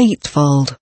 Eightfold.